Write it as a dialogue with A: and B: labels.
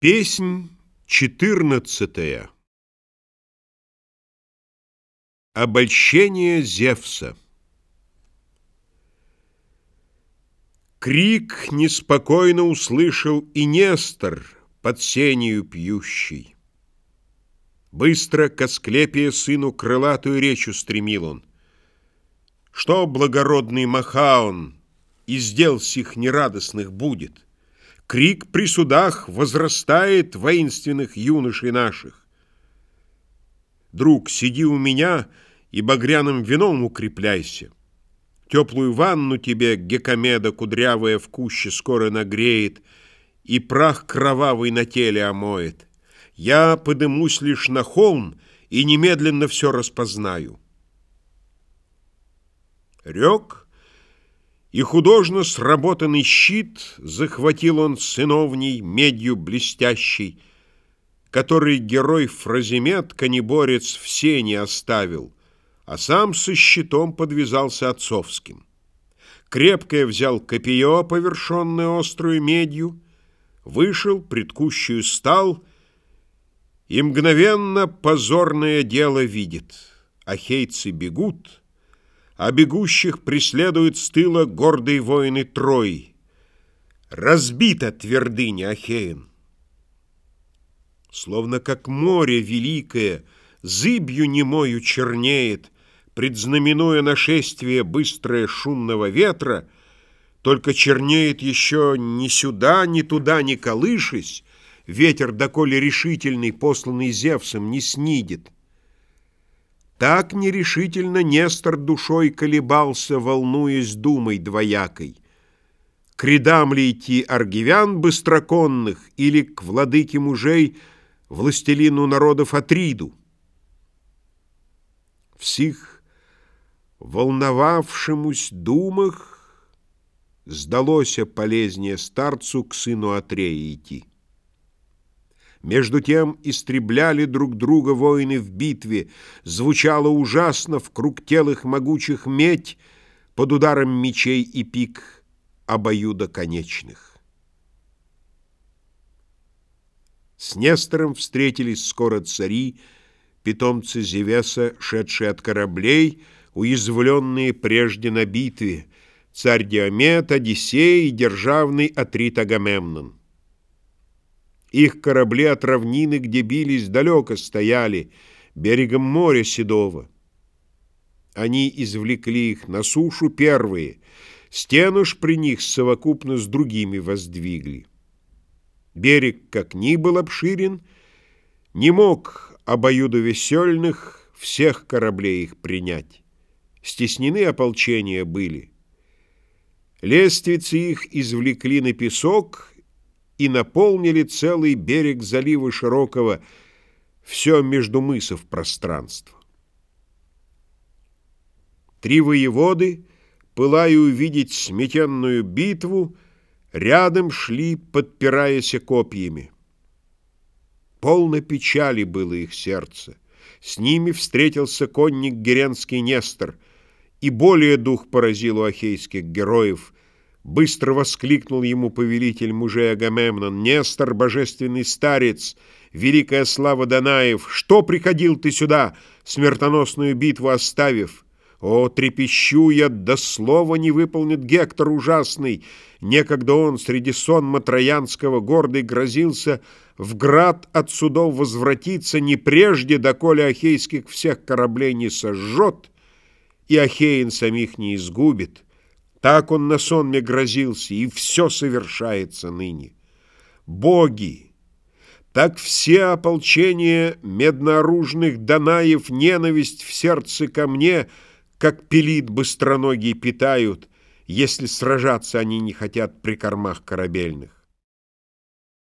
A: Песнь четырнадцатая Обольщение Зевса Крик неспокойно услышал и Нестор под сенью пьющий. Быстро к Асклепия сыну крылатую речь устремил он. Что благородный Махаон из дел сих нерадостных будет? Крик при судах возрастает воинственных юношей наших. Друг, сиди у меня и багряным вином укрепляйся. Теплую ванну тебе Гекомеда кудрявая в куще скоро нагреет и прах кровавый на теле омоет. Я подымусь лишь на холм и немедленно все распознаю. Рек и художно сработанный щит захватил он сыновней медью блестящей, который герой Фразимет, конеборец, все не оставил, а сам со щитом подвязался отцовским. Крепкое взял копье, повершенное острую медью, вышел, предкущую стал, и мгновенно позорное дело видит. Ахейцы бегут — а бегущих преследуют с тыла гордые воины Трой. Разбита твердыня Ахеин. Словно как море великое, зыбью немою чернеет, предзнаменуя нашествие быстрое шумного ветра, только чернеет еще ни сюда, ни туда не колышись, ветер, доколе решительный, посланный Зевсом, не снидет. Так нерешительно Нестор душой колебался, волнуясь думой двоякой. К рядам ли идти аргивян быстроконных или к владыке мужей, властелину народов Атриду? В волновавшемусь думах сдалося полезнее старцу к сыну Атрея идти. Между тем истребляли друг друга воины в битве, звучало ужасно в круг тел их могучих медь под ударом мечей и пик обоюда конечных. С Нестором встретились скоро цари, питомцы Зевеса, шедшие от кораблей, уязвленные прежде на битве, царь Диомет, Одиссей и державный Атрит Агамемнон. Их корабли от равнины, где бились, далеко стояли, берегом моря седого. Они извлекли их на сушу первые, стену ж при них совокупно с другими воздвигли. Берег, как ни был обширен, не мог обоюдовесельных всех кораблей их принять. Стеснены ополчения были. Лествицы их извлекли на песок и наполнили целый берег залива широкого, все между мысов пространство. Три воеводы, пылая увидеть сметенную битву, рядом шли, подпираясь копьями. Полно печали было их сердце. С ними встретился конник Геренский Нестор, и более дух поразил у ахейских героев — Быстро воскликнул ему повелитель мужей Агамемнон, «Нестор, божественный старец, великая слава Данаев, что приходил ты сюда, смертоносную битву оставив? О, трепещу я, до слова не выполнит Гектор ужасный. Некогда он среди сонма Троянского гордый грозился в град от судов возвратиться не прежде, доколе Ахейских всех кораблей не сожжет и Ахеин самих не изгубит». Так он на сонме грозился, и все совершается ныне. Боги! Так все ополчения меднооружных Данаев ненависть в сердце ко мне, как пилит быстроногие питают, если сражаться они не хотят при кормах корабельных.